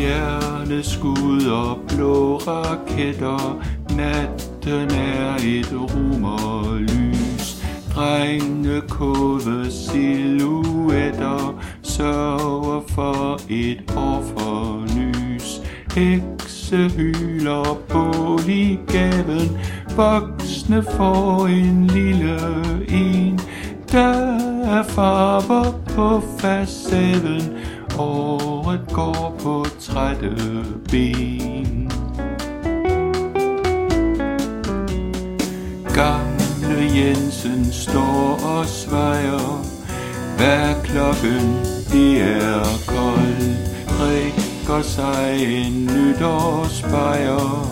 Stjerneskud og blå raketter. Natten er et romerlys. Drengene kode silhuetter. Sørger for et offerlys Hekse hyler bål i gaven. Voksne får en lille en. Der er farver på facaden. Året går på trætte ben. Gamle Jensen står og svejer. Hvad klokken, det er koldt Drikker sig en nytårsbejer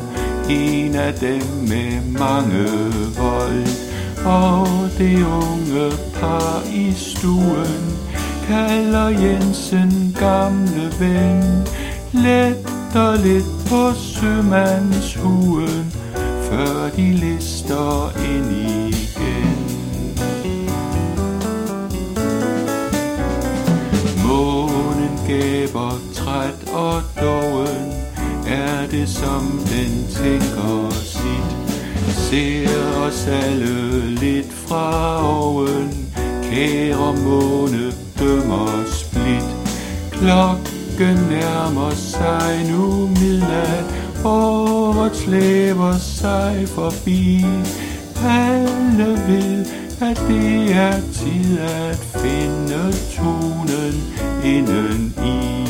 En af dem med mange vold. Og det unge par i stuen kalder Jensen gamle ven. Letter lidt på sømandshuen Før de lister ind igen. Månen gaber træt og doven Er det som den tænker sit. Ser os alle lidt fra oven Kære måne Klokken nærmer sig nu midnat Året slæber sig forbi. Alle ved, at det er tid at finde tonen inden i.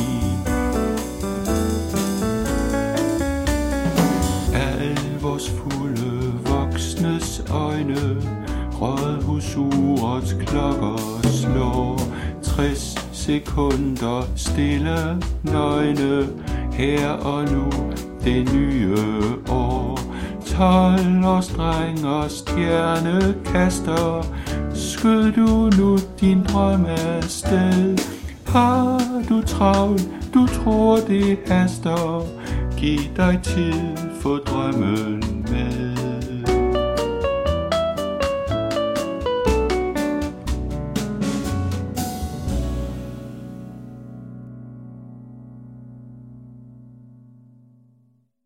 Alvorsfulde voksnes øjne Rådhusurets klokker slår. 60 sekunder stille nøgne Her og nu det nye år. 12 og streng og stjernekaster. Skød du nu din drøm afsted? Har du travlt, du tror det haster. Giv dig tid, få drømmen med.